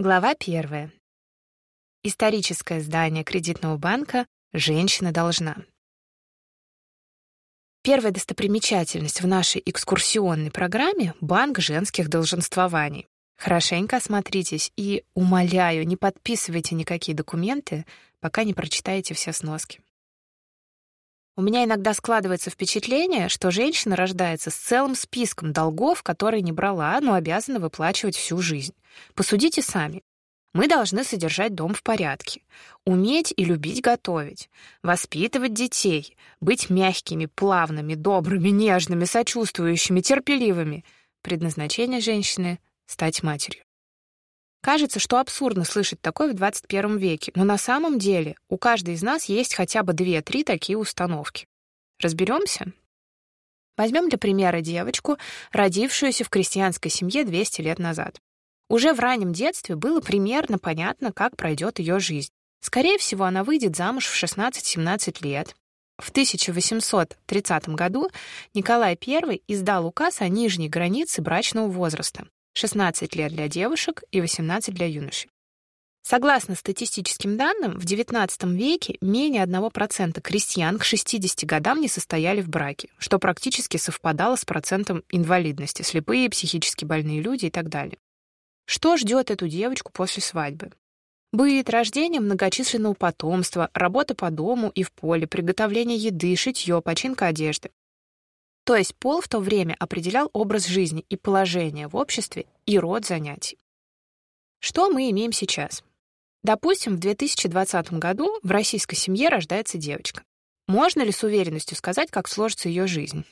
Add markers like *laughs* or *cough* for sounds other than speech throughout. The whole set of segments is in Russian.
Глава первая. Историческое здание кредитного банка «Женщина должна». Первая достопримечательность в нашей экскурсионной программе — банк женских долженствований. Хорошенько осмотритесь и, умоляю, не подписывайте никакие документы, пока не прочитаете все сноски. У меня иногда складывается впечатление, что женщина рождается с целым списком долгов, которые не брала, но обязана выплачивать всю жизнь. Посудите сами. Мы должны содержать дом в порядке, уметь и любить готовить, воспитывать детей, быть мягкими, плавными, добрыми, нежными, сочувствующими, терпеливыми. Предназначение женщины — стать матерью. Кажется, что абсурдно слышать такое в 21 веке, но на самом деле у каждой из нас есть хотя бы две-три такие установки. Разберемся? Возьмем для примера девочку, родившуюся в крестьянской семье 200 лет назад. Уже в раннем детстве было примерно понятно, как пройдет ее жизнь. Скорее всего, она выйдет замуж в 16-17 лет. В 1830 году Николай I издал указ о нижней границе брачного возраста — 16 лет для девушек и 18 для юношей. Согласно статистическим данным, в XIX веке менее 1% крестьян к 60 годам не состояли в браке, что практически совпадало с процентом инвалидности, слепые, психически больные люди и так далее. Что ждет эту девочку после свадьбы? Быт, рождение многочисленного потомства, работа по дому и в поле, приготовление еды, шитье, починка одежды. То есть пол в то время определял образ жизни и положение в обществе и род занятий. Что мы имеем сейчас? Допустим, в 2020 году в российской семье рождается девочка. Можно ли с уверенностью сказать, как сложится ее жизнь?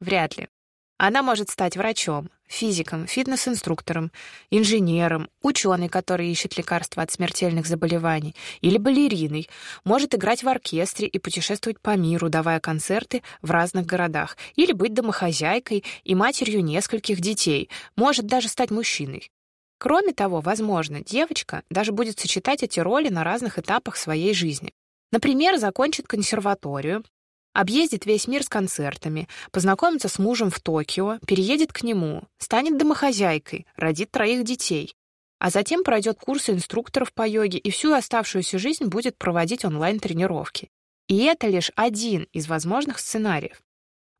Вряд ли. Она может стать врачом, физиком, фитнес-инструктором, инженером, ученой, который ищет лекарства от смертельных заболеваний, или балериной, может играть в оркестре и путешествовать по миру, давая концерты в разных городах, или быть домохозяйкой и матерью нескольких детей, может даже стать мужчиной. Кроме того, возможно, девочка даже будет сочетать эти роли на разных этапах своей жизни. Например, закончит консерваторию, Объездит весь мир с концертами, познакомится с мужем в Токио, переедет к нему, станет домохозяйкой, родит троих детей. А затем пройдет курсы инструкторов по йоге и всю оставшуюся жизнь будет проводить онлайн-тренировки. И это лишь один из возможных сценариев.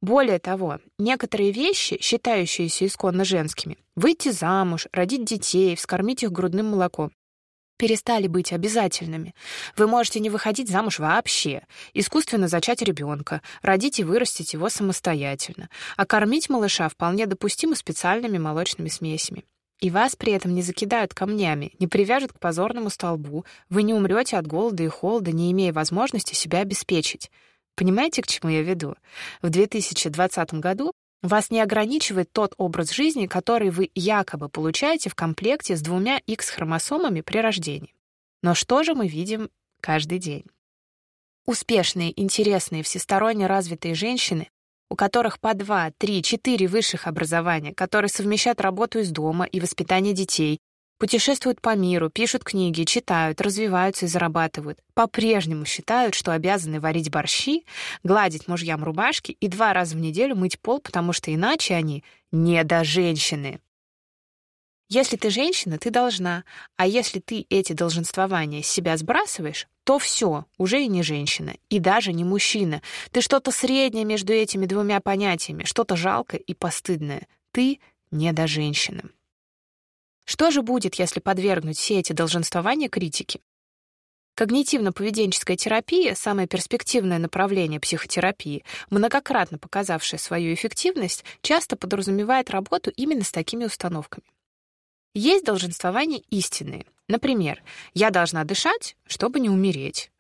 Более того, некоторые вещи, считающиеся исконно женскими, выйти замуж, родить детей, вскормить их грудным молоком, перестали быть обязательными. Вы можете не выходить замуж вообще, искусственно зачать ребенка, родить и вырастить его самостоятельно, а кормить малыша вполне допустимо специальными молочными смесями. И вас при этом не закидают камнями, не привяжут к позорному столбу, вы не умрете от голода и холода, не имея возможности себя обеспечить. Понимаете, к чему я веду? В 2020 году вас не ограничивает тот образ жизни, который вы якобы получаете в комплекте с двумя X-хромосомами при рождении. Но что же мы видим каждый день? Успешные, интересные, всесторонне развитые женщины, у которых по два, три, четыре высших образования, которые совмещают работу из дома и воспитание детей, Путешествуют по миру, пишут книги, читают, развиваются и зарабатывают. По-прежнему считают, что обязаны варить борщи, гладить мужьям рубашки и два раза в неделю мыть пол, потому что иначе они не до женщины. Если ты женщина, ты должна, а если ты эти долженствования с себя сбрасываешь, то все, уже и не женщина, и даже не мужчина. Ты что-то среднее между этими двумя понятиями, что-то жалкое и постыдное. Ты не до женщины. Что же будет, если подвергнуть все эти долженствования критике? Когнитивно-поведенческая терапия, самое перспективное направление психотерапии, многократно показавшее свою эффективность, часто подразумевает работу именно с такими установками. Есть долженствования истинные. Например, я должна дышать, чтобы не умереть.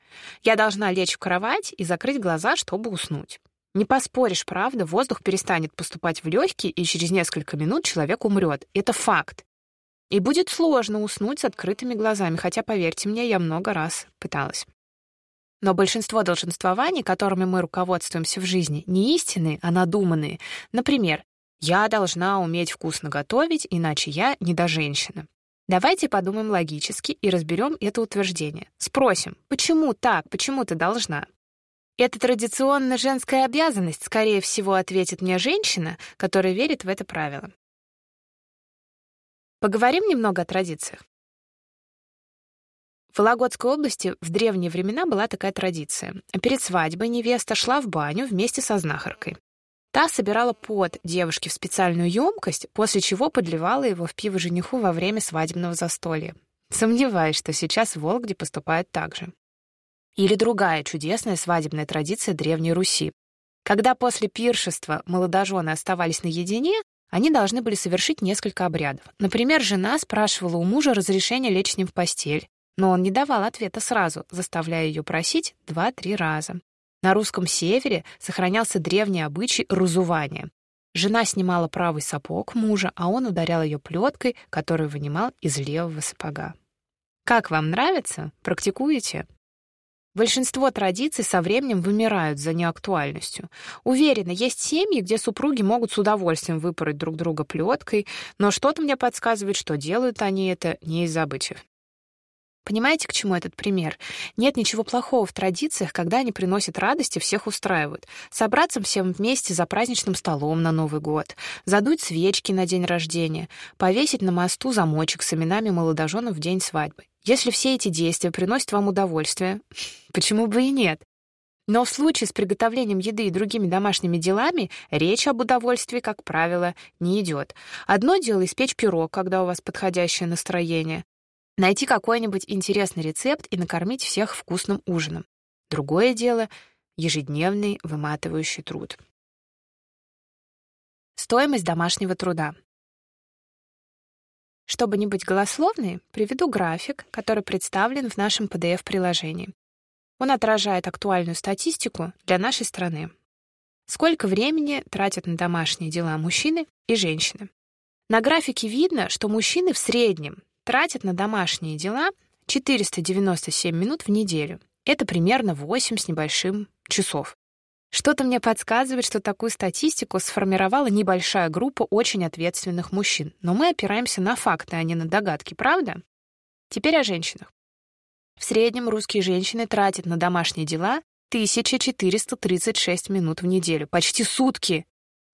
Я должна лечь в кровать и закрыть глаза, чтобы уснуть. Не поспоришь, правда, воздух перестанет поступать в легкие, и через несколько минут человек умрет. Это факт. И будет сложно уснуть с открытыми глазами, хотя, поверьте мне, я много раз пыталась. Но большинство долженствований, которыми мы руководствуемся в жизни, не истинные, а надуманные. Например, «я должна уметь вкусно готовить, иначе я не до женщины». Давайте подумаем логически и разберем это утверждение. Спросим, почему так, почему ты должна? Это традиционно женская обязанность, скорее всего, ответит мне женщина, которая верит в это правило. Поговорим немного о традициях. В Вологодской области в древние времена была такая традиция. Перед свадьбой невеста шла в баню вместе со знахаркой. Та собирала пот девушки в специальную емкость, после чего подливала его в пиво жениху во время свадебного застолья. Сомневаюсь, что сейчас в Вологде поступают так же. Или другая чудесная свадебная традиция Древней Руси. Когда после пиршества молодожены оставались наедине, они должны были совершить несколько обрядов. Например, жена спрашивала у мужа разрешения лечь с ним в постель, но он не давал ответа сразу, заставляя ее просить два-три раза. На русском севере сохранялся древний обычай разувания. Жена снимала правый сапог мужа, а он ударял ее плеткой, которую вынимал из левого сапога. Как вам нравится? Практикуете? Большинство традиций со временем вымирают за неактуальностью. Уверена, есть семьи, где супруги могут с удовольствием выпороть друг друга плеткой, но что-то мне подсказывает, что делают они это не из обычаев. Понимаете, к чему этот пример? Нет ничего плохого в традициях, когда они приносят радость и всех устраивают. Собраться всем вместе за праздничным столом на Новый год, задуть свечки на день рождения, повесить на мосту замочек с именами молодоженов в день свадьбы. Если все эти действия приносят вам удовольствие, *laughs* почему бы и нет? Но в случае с приготовлением еды и другими домашними делами речь об удовольствии, как правило, не идет. Одно дело испечь пирог, когда у вас подходящее настроение, найти какой-нибудь интересный рецепт и накормить всех вкусным ужином. Другое дело — ежедневный выматывающий труд. Стоимость домашнего труда. Чтобы не быть голословной, приведу график, который представлен в нашем PDF-приложении. Он отражает актуальную статистику для нашей страны. Сколько времени тратят на домашние дела мужчины и женщины? На графике видно, что мужчины в среднем тратят на домашние дела 497 минут в неделю. Это примерно 8 с небольшим часов. Что-то мне подсказывает, что такую статистику сформировала небольшая группа очень ответственных мужчин. Но мы опираемся на факты, а не на догадки, правда? Теперь о женщинах. В среднем русские женщины тратят на домашние дела 1436 минут в неделю, почти сутки,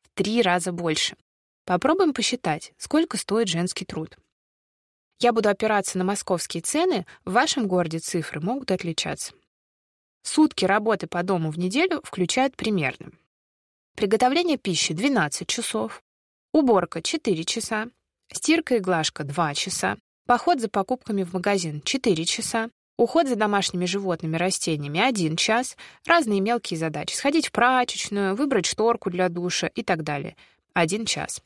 в три раза больше. Попробуем посчитать, сколько стоит женский труд. Я буду опираться на московские цены, в вашем городе цифры могут отличаться. Сутки работы по дому в неделю включают примерно. Приготовление пищи 12 часов, уборка 4 часа, стирка и глажка 2 часа, поход за покупками в магазин 4 часа, уход за домашними животными, растениями 1 час, разные мелкие задачи, сходить в прачечную, выбрать шторку для душа и так далее 1 час.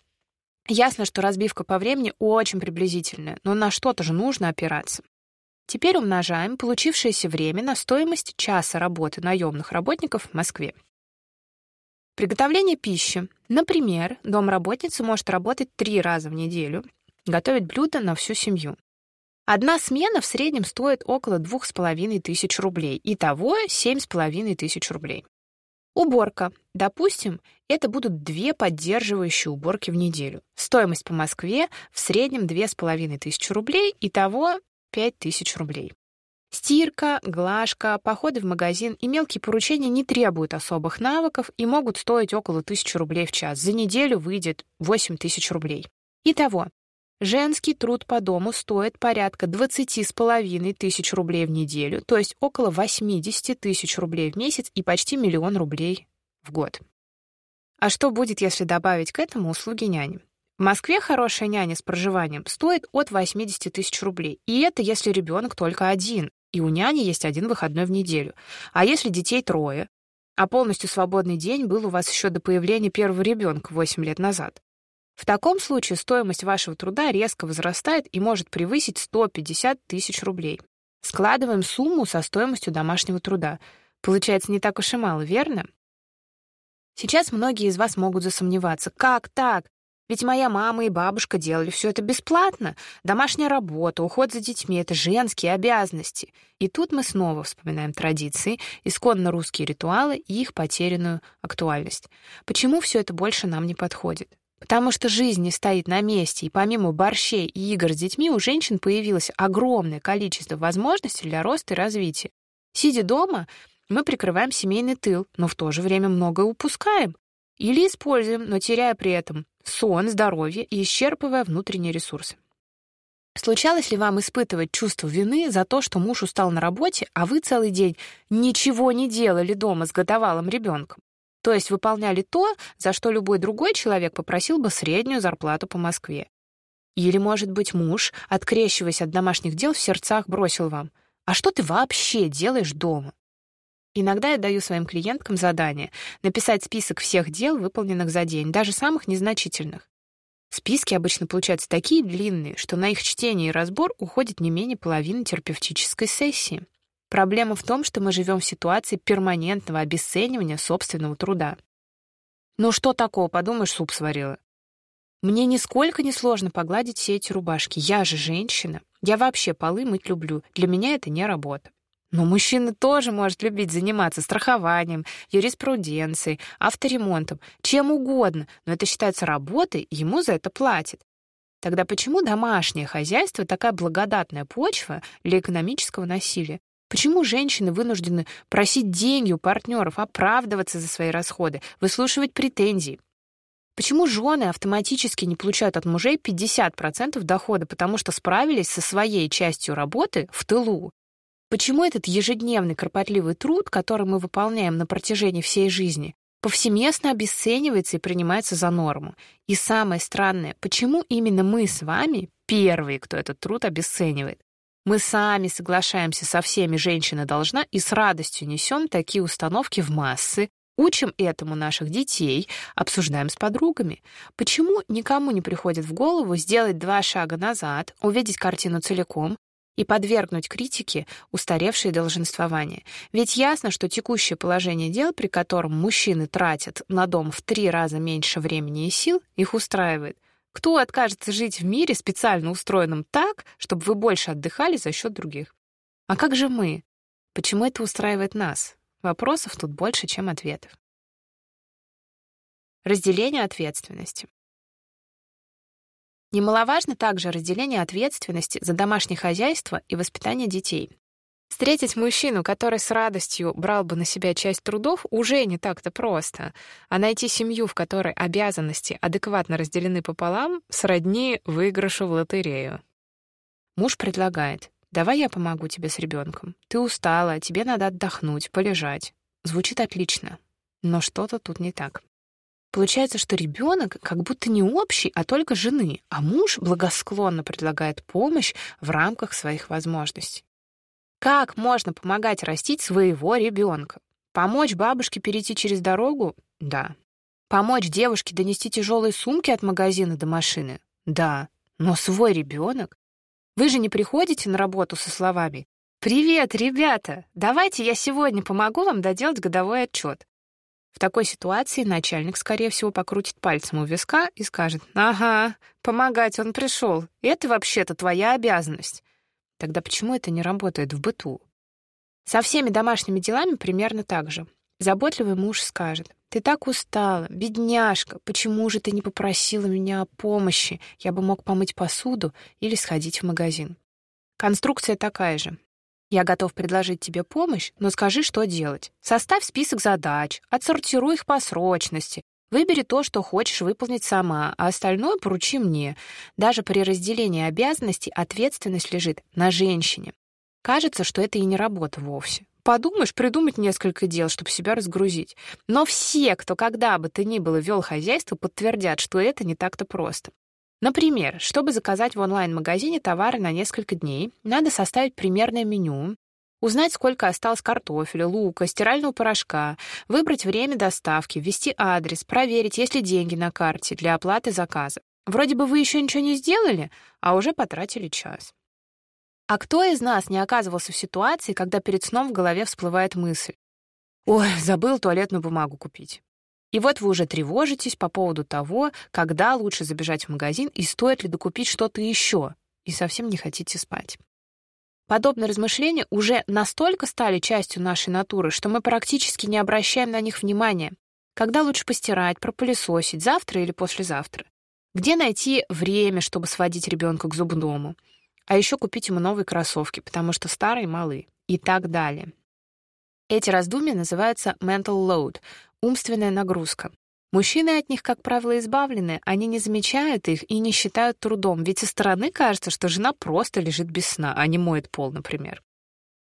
Ясно, что разбивка по времени очень приблизительная, но на что-то же нужно опираться. Теперь умножаем получившееся время на стоимость часа работы наемных работников в Москве. Приготовление пищи. Например, домработница может работать три раза в неделю, готовить блюда на всю семью. Одна смена в среднем стоит около двух с половиной тысяч рублей. Итого семь с половиной тысяч рублей. Уборка. Допустим, это будут две поддерживающие уборки в неделю. Стоимость по Москве в среднем две с половиной тысячи рублей, итого пять тысяч рублей. Стирка, глажка, походы в магазин и мелкие поручения не требуют особых навыков и могут стоить около тысячи рублей в час. За неделю выйдет 8 тысяч рублей. Итого, женский труд по дому стоит порядка 20 с половиной тысяч рублей в неделю, то есть около 80 тысяч рублей в месяц и почти миллион рублей в год. А что будет, если добавить к этому услуги няни? В Москве хорошая няня с проживанием стоит от 80 тысяч рублей. И это если ребенок только один, и у няни есть один выходной в неделю. А если детей трое, а полностью свободный день был у вас еще до появления первого ребенка 8 лет назад. В таком случае стоимость вашего труда резко возрастает и может превысить 150 тысяч рублей. Складываем сумму со стоимостью домашнего труда. Получается не так уж и мало, верно? Сейчас многие из вас могут засомневаться. Как так? Ведь моя мама и бабушка делали все это бесплатно. Домашняя работа, уход за детьми — это женские обязанности. И тут мы снова вспоминаем традиции, исконно русские ритуалы и их потерянную актуальность. Почему все это больше нам не подходит? Потому что жизнь не стоит на месте, и помимо борщей и игр с детьми у женщин появилось огромное количество возможностей для роста и развития. Сидя дома, мы прикрываем семейный тыл, но в то же время многое упускаем. Или используем, но теряя при этом сон, здоровье и исчерпывая внутренние ресурсы. Случалось ли вам испытывать чувство вины за то, что муж устал на работе, а вы целый день ничего не делали дома с годовалым ребенком? То есть выполняли то, за что любой другой человек попросил бы среднюю зарплату по Москве. Или, может быть, муж, открещиваясь от домашних дел, в сердцах бросил вам «А что ты вообще делаешь дома?» Иногда я даю своим клиенткам задание написать список всех дел, выполненных за день, даже самых незначительных. Списки обычно получаются такие длинные, что на их чтение и разбор уходит не менее половины терапевтической сессии. Проблема в том, что мы живем в ситуации перманентного обесценивания собственного труда. Ну что такого, подумаешь, суп сварила. Мне нисколько не сложно погладить все эти рубашки. Я же женщина. Я вообще полы мыть люблю. Для меня это не работа. Но мужчина тоже может любить заниматься страхованием, юриспруденцией, авторемонтом, чем угодно, но это считается работой, и ему за это платят. Тогда почему домашнее хозяйство такая благодатная почва для экономического насилия? Почему женщины вынуждены просить деньги у партнеров, оправдываться за свои расходы, выслушивать претензии? Почему жены автоматически не получают от мужей 50% дохода, потому что справились со своей частью работы в тылу? Почему этот ежедневный кропотливый труд, который мы выполняем на протяжении всей жизни, повсеместно обесценивается и принимается за норму? И самое странное, почему именно мы с вами первые, кто этот труд обесценивает? Мы сами соглашаемся со всеми «женщина должна» и с радостью несем такие установки в массы, учим этому наших детей, обсуждаем с подругами. Почему никому не приходит в голову сделать два шага назад, увидеть картину целиком и подвергнуть критике устаревшее долженствование? Ведь ясно, что текущее положение дел, при котором мужчины тратят на дом в три раза меньше времени и сил, их устраивает – кто откажется жить в мире, специально устроенном так, чтобы вы больше отдыхали за счет других? А как же мы? Почему это устраивает нас? Вопросов тут больше, чем ответов. Разделение ответственности. Немаловажно также разделение ответственности за домашнее хозяйство и воспитание детей. Встретить мужчину, который с радостью брал бы на себя часть трудов, уже не так-то просто. А найти семью, в которой обязанности адекватно разделены пополам, сродни выигрышу в лотерею. Муж предлагает. «Давай я помогу тебе с ребенком. Ты устала, тебе надо отдохнуть, полежать». Звучит отлично, но что-то тут не так. Получается, что ребенок как будто не общий, а только жены, а муж благосклонно предлагает помощь в рамках своих возможностей. Как можно помогать растить своего ребенка? Помочь бабушке перейти через дорогу? Да. Помочь девушке донести тяжелые сумки от магазина до машины? Да. Но свой ребенок? Вы же не приходите на работу со словами «Привет, ребята! Давайте я сегодня помогу вам доделать годовой отчет». В такой ситуации начальник, скорее всего, покрутит пальцем у виска и скажет «Ага, помогать он пришел. Это вообще-то твоя обязанность». Тогда почему это не работает в быту? Со всеми домашними делами примерно так же. Заботливый муж скажет, «Ты так устала, бедняжка, почему же ты не попросила меня о помощи? Я бы мог помыть посуду или сходить в магазин». Конструкция такая же. Я готов предложить тебе помощь, но скажи, что делать. Составь список задач, отсортируй их по срочности, Выбери то, что хочешь выполнить сама, а остальное поручи мне. Даже при разделении обязанностей ответственность лежит на женщине. Кажется, что это и не работа вовсе. Подумаешь, придумать несколько дел, чтобы себя разгрузить. Но все, кто когда бы то ни было вел хозяйство, подтвердят, что это не так-то просто. Например, чтобы заказать в онлайн-магазине товары на несколько дней, надо составить примерное меню, Узнать, сколько осталось картофеля, лука, стирального порошка, выбрать время доставки, ввести адрес, проверить, есть ли деньги на карте для оплаты заказа. Вроде бы вы еще ничего не сделали, а уже потратили час. А кто из нас не оказывался в ситуации, когда перед сном в голове всплывает мысль «Ой, забыл туалетную бумагу купить». И вот вы уже тревожитесь по поводу того, когда лучше забежать в магазин и стоит ли докупить что-то еще, и совсем не хотите спать. Подобные размышления уже настолько стали частью нашей натуры, что мы практически не обращаем на них внимания. Когда лучше постирать, пропылесосить, завтра или послезавтра? Где найти время, чтобы сводить ребенка к зубному? А еще купить ему новые кроссовки, потому что старые малы. И так далее. Эти раздумья называются mental load — умственная нагрузка. Мужчины от них, как правило, избавлены, они не замечают их и не считают трудом, ведь со стороны кажется, что жена просто лежит без сна, а не моет пол, например.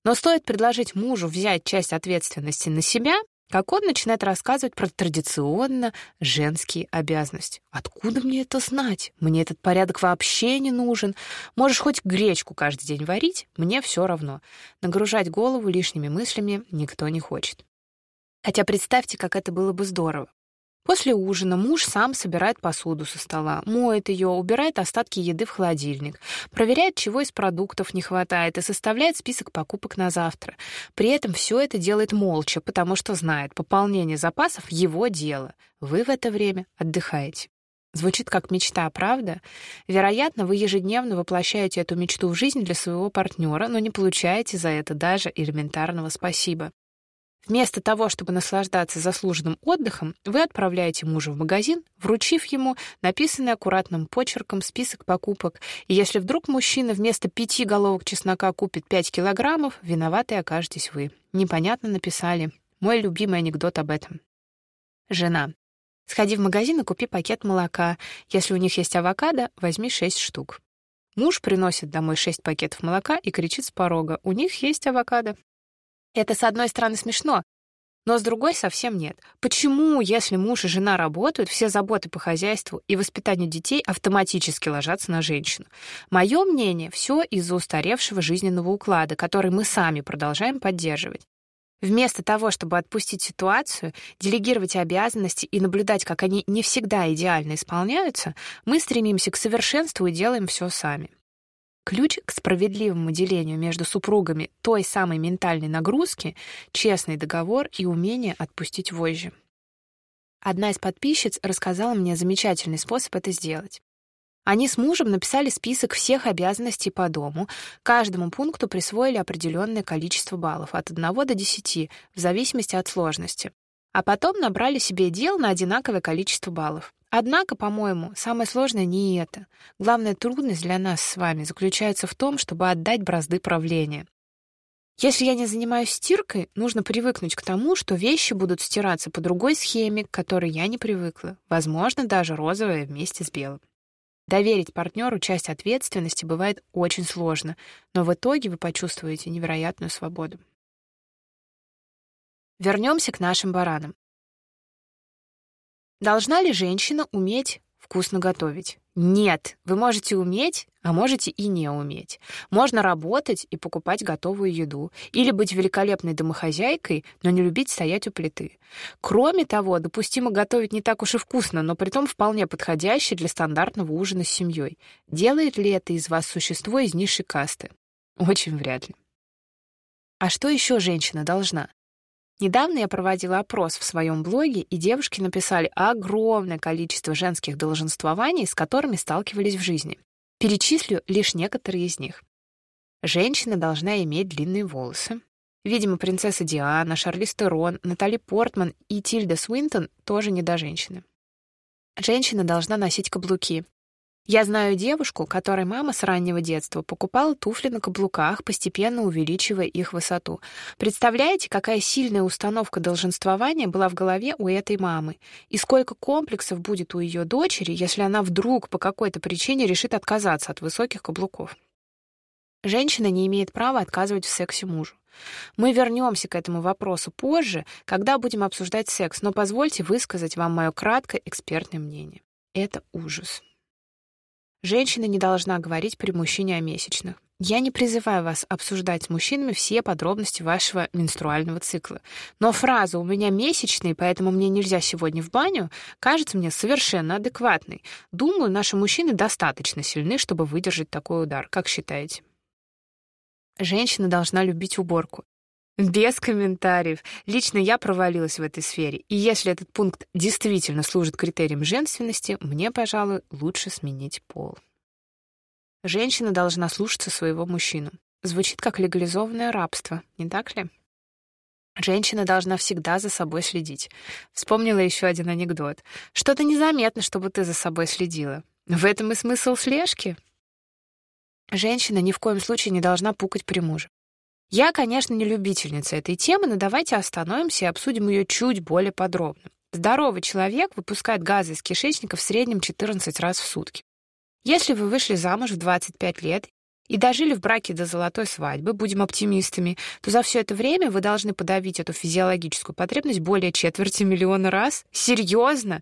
Но стоит предложить мужу взять часть ответственности на себя, как он начинает рассказывать про традиционно женские обязанности. Откуда мне это знать? Мне этот порядок вообще не нужен. Можешь хоть гречку каждый день варить, мне все равно. Нагружать голову лишними мыслями никто не хочет. Хотя представьте, как это было бы здорово. После ужина муж сам собирает посуду со стола, моет ее, убирает остатки еды в холодильник, проверяет, чего из продуктов не хватает и составляет список покупок на завтра. При этом все это делает молча, потому что знает, пополнение запасов — его дело. Вы в это время отдыхаете. Звучит как мечта, правда? Вероятно, вы ежедневно воплощаете эту мечту в жизнь для своего партнера, но не получаете за это даже элементарного спасибо. Вместо того, чтобы наслаждаться заслуженным отдыхом, вы отправляете мужа в магазин, вручив ему написанный аккуратным почерком список покупок, и если вдруг мужчина вместо пяти головок чеснока купит пять килограммов, виноватой окажетесь вы. Непонятно написали. Мой любимый анекдот об этом. Жена. Сходи в магазин и купи пакет молока. Если у них есть авокадо, возьми шесть штук. Муж приносит домой шесть пакетов молока и кричит с порога. У них есть авокадо. Это, с одной стороны, смешно, но с другой совсем нет. Почему, если муж и жена работают, все заботы по хозяйству и воспитанию детей автоматически ложатся на женщину? Мое мнение, все из-за устаревшего жизненного уклада, который мы сами продолжаем поддерживать. Вместо того, чтобы отпустить ситуацию, делегировать обязанности и наблюдать, как они не всегда идеально исполняются, мы стремимся к совершенству и делаем все сами. Ключ к справедливому делению между супругами той самой ментальной нагрузки — честный договор и умение отпустить вожжи. Одна из подписчиц рассказала мне замечательный способ это сделать. Они с мужем написали список всех обязанностей по дому, каждому пункту присвоили определенное количество баллов от 1 до 10, в зависимости от сложности. А потом набрали себе дел на одинаковое количество баллов. Однако, по-моему, самое сложное не это. Главная трудность для нас с вами заключается в том, чтобы отдать бразды правления. Если я не занимаюсь стиркой, нужно привыкнуть к тому, что вещи будут стираться по другой схеме, к которой я не привыкла, возможно, даже розовая вместе с белым. Доверить партнеру часть ответственности бывает очень сложно, но в итоге вы почувствуете невероятную свободу. Вернемся к нашим баранам. Должна ли женщина уметь вкусно готовить? Нет, вы можете уметь, а можете и не уметь. Можно работать и покупать готовую еду, или быть великолепной домохозяйкой, но не любить стоять у плиты. Кроме того, допустимо готовить не так уж и вкусно, но при том вполне подходящее для стандартного ужина с семьей. Делает ли это из вас существо из низшей касты? Очень вряд ли. А что еще женщина должна? Недавно я проводила опрос в своем блоге, и девушки написали огромное количество женских долженствований, с которыми сталкивались в жизни. Перечислю лишь некоторые из них. Женщина должна иметь длинные волосы. Видимо, принцесса Диана, Шарлиз Терон, Натали Портман и Тильда Свинтон тоже не до женщины. Женщина должна носить каблуки. Я знаю девушку, которой мама с раннего детства покупала туфли на каблуках, постепенно увеличивая их высоту. Представляете, какая сильная установка долженствования была в голове у этой мамы? И сколько комплексов будет у ее дочери, если она вдруг по какой-то причине решит отказаться от высоких каблуков? Женщина не имеет права отказывать в сексе мужу. Мы вернемся к этому вопросу позже, когда будем обсуждать секс, но позвольте высказать вам мое краткое экспертное мнение. Это ужас. Женщина не должна говорить при мужчине о месячных. Я не призываю вас обсуждать с мужчинами все подробности вашего менструального цикла. Но фраза «у меня месячные, поэтому мне нельзя сегодня в баню» кажется мне совершенно адекватной. Думаю, наши мужчины достаточно сильны, чтобы выдержать такой удар. Как считаете? Женщина должна любить уборку. Без комментариев. Лично я провалилась в этой сфере. И если этот пункт действительно служит критерием женственности, мне, пожалуй, лучше сменить пол. Женщина должна слушаться своего мужчину. Звучит как легализованное рабство, не так ли? Женщина должна всегда за собой следить. Вспомнила еще один анекдот. Что-то незаметно, чтобы ты за собой следила. В этом и смысл слежки. Женщина ни в коем случае не должна пукать при муже. Я, конечно, не любительница этой темы, но давайте остановимся и обсудим ее чуть более подробно. Здоровый человек выпускает газы из кишечника в среднем 14 раз в сутки. Если вы вышли замуж в 25 лет и дожили в браке до золотой свадьбы, будем оптимистами, то за все это время вы должны подавить эту физиологическую потребность более четверти миллиона раз. Серьезно?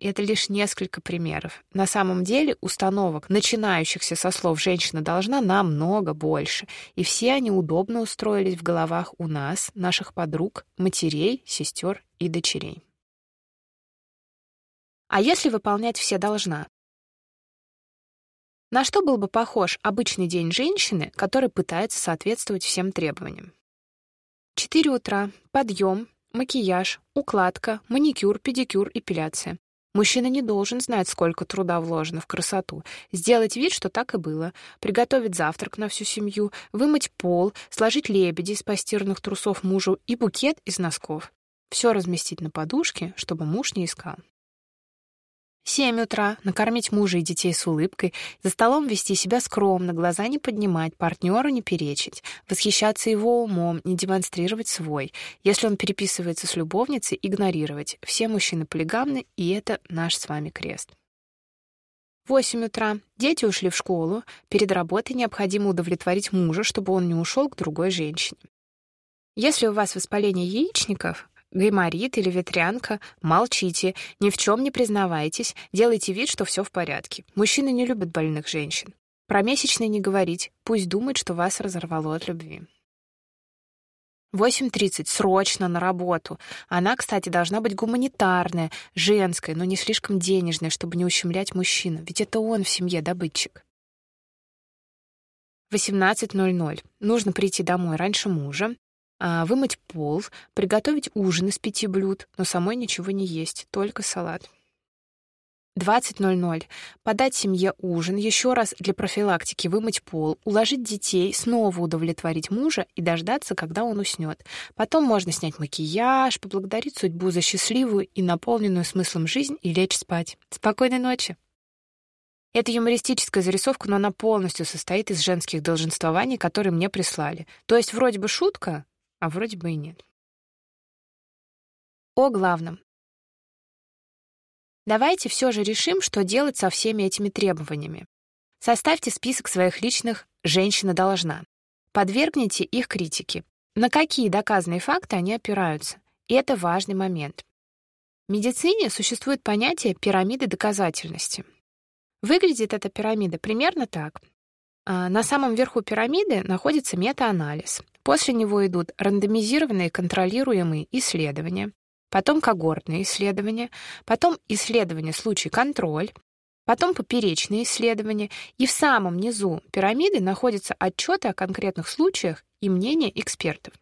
И это лишь несколько примеров. На самом деле установок, начинающихся со слов «женщина должна» намного больше. И все они удобно устроились в головах у нас, наших подруг, матерей, сестер и дочерей. А если выполнять все должна? На что был бы похож обычный день женщины, которая пытается соответствовать всем требованиям? 4 утра, подъем, макияж, укладка, маникюр, педикюр, эпиляция. Мужчина не должен знать, сколько труда вложено в красоту. Сделать вид, что так и было. Приготовить завтрак на всю семью, вымыть пол, сложить лебеди из постиранных трусов мужу и букет из носков. Все разместить на подушке, чтобы муж не искал. Семь утра, накормить мужа и детей с улыбкой, за столом вести себя скромно, глаза не поднимать, партнеру не перечить, восхищаться его умом, не демонстрировать свой. Если он переписывается с любовницей, игнорировать. Все мужчины полигамны, и это наш с вами крест. Восемь утра. Дети ушли в школу. Перед работой необходимо удовлетворить мужа, чтобы он не ушел к другой женщине. Если у вас воспаление яичников, гайморит или ветрянка, молчите, ни в чем не признавайтесь, делайте вид, что все в порядке. Мужчины не любят больных женщин. Про месячные не говорить, пусть думает, что вас разорвало от любви. 8.30. Срочно на работу. Она, кстати, должна быть гуманитарная, женская, но не слишком денежная, чтобы не ущемлять мужчину, ведь это он в семье добытчик. 18.00. Нужно прийти домой раньше мужа, вымыть пол, приготовить ужин из пяти блюд, но самой ничего не есть, только салат. 20.00. Подать семье ужин, еще раз для профилактики вымыть пол, уложить детей, снова удовлетворить мужа и дождаться, когда он уснет. Потом можно снять макияж, поблагодарить судьбу за счастливую и наполненную смыслом жизнь и лечь спать. Спокойной ночи! Это юмористическая зарисовка, но она полностью состоит из женских долженствований, которые мне прислали. То есть вроде бы шутка, а вроде бы и нет. О главном. Давайте все же решим, что делать со всеми этими требованиями. Составьте список своих личных «женщина должна». Подвергните их критике. На какие доказанные факты они опираются? И это важный момент. В медицине существует понятие пирамиды доказательности. Выглядит эта пирамида примерно так. А, на самом верху пирамиды находится метаанализ. После него идут рандомизированные контролируемые исследования, потом когортные исследования, потом исследования случай-контроль, потом поперечные исследования, и в самом низу пирамиды находятся отчеты о конкретных случаях и мнения экспертов.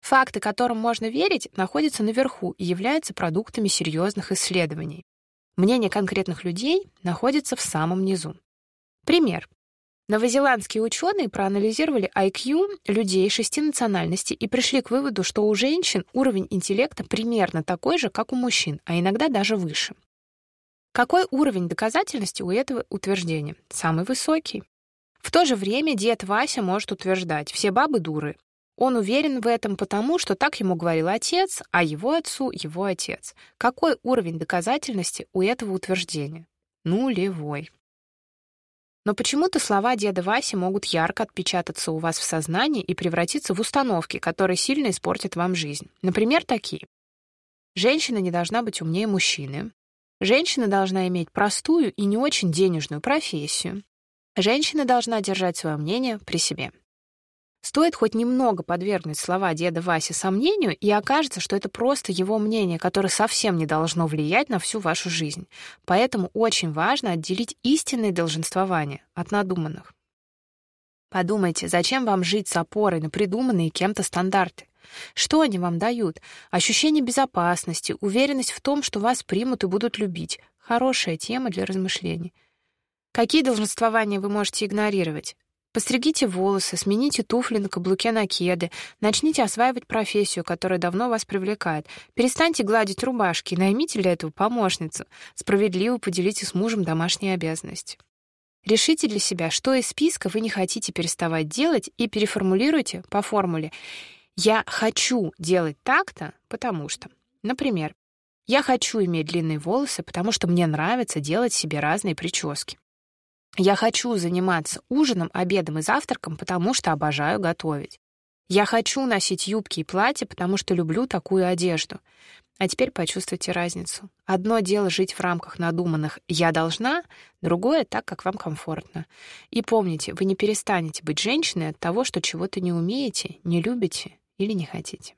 Факты, которым можно верить, находятся наверху и являются продуктами серьезных исследований. Мнение конкретных людей находится в самом низу. Пример. Новозеландские ученые проанализировали IQ людей шести национальностей и пришли к выводу, что у женщин уровень интеллекта примерно такой же, как у мужчин, а иногда даже выше. Какой уровень доказательности у этого утверждения? Самый высокий. В то же время дед Вася может утверждать, все бабы дуры. Он уверен в этом потому, что так ему говорил отец, а его отцу — его отец. Какой уровень доказательности у этого утверждения? Нулевой. Но почему-то слова деда Васи могут ярко отпечататься у вас в сознании и превратиться в установки, которые сильно испортят вам жизнь. Например, такие. Женщина не должна быть умнее мужчины. Женщина должна иметь простую и не очень денежную профессию. Женщина должна держать свое мнение при себе. Стоит хоть немного подвергнуть слова деда Васи сомнению, и окажется, что это просто его мнение, которое совсем не должно влиять на всю вашу жизнь. Поэтому очень важно отделить истинные долженствования от надуманных. Подумайте, зачем вам жить с опорой на придуманные кем-то стандарты? Что они вам дают? Ощущение безопасности, уверенность в том, что вас примут и будут любить. Хорошая тема для размышлений. Какие долженствования вы можете игнорировать? Постригите волосы, смените туфли на каблуке на кеды, начните осваивать профессию, которая давно вас привлекает. Перестаньте гладить рубашки, наймите для этого помощницу. Справедливо поделите с мужем домашние обязанности. Решите для себя, что из списка вы не хотите переставать делать, и переформулируйте по формуле «Я хочу делать так-то, потому что». Например, Я хочу иметь длинные волосы, потому что мне нравится делать себе разные прически. Я хочу заниматься ужином, обедом и завтраком, потому что обожаю готовить. Я хочу носить юбки и платья, потому что люблю такую одежду. А теперь почувствуйте разницу. Одно дело жить в рамках надуманных «я должна», другое — так, как вам комфортно. И помните, вы не перестанете быть женщиной от того, что чего-то не умеете, не любите или не хотите.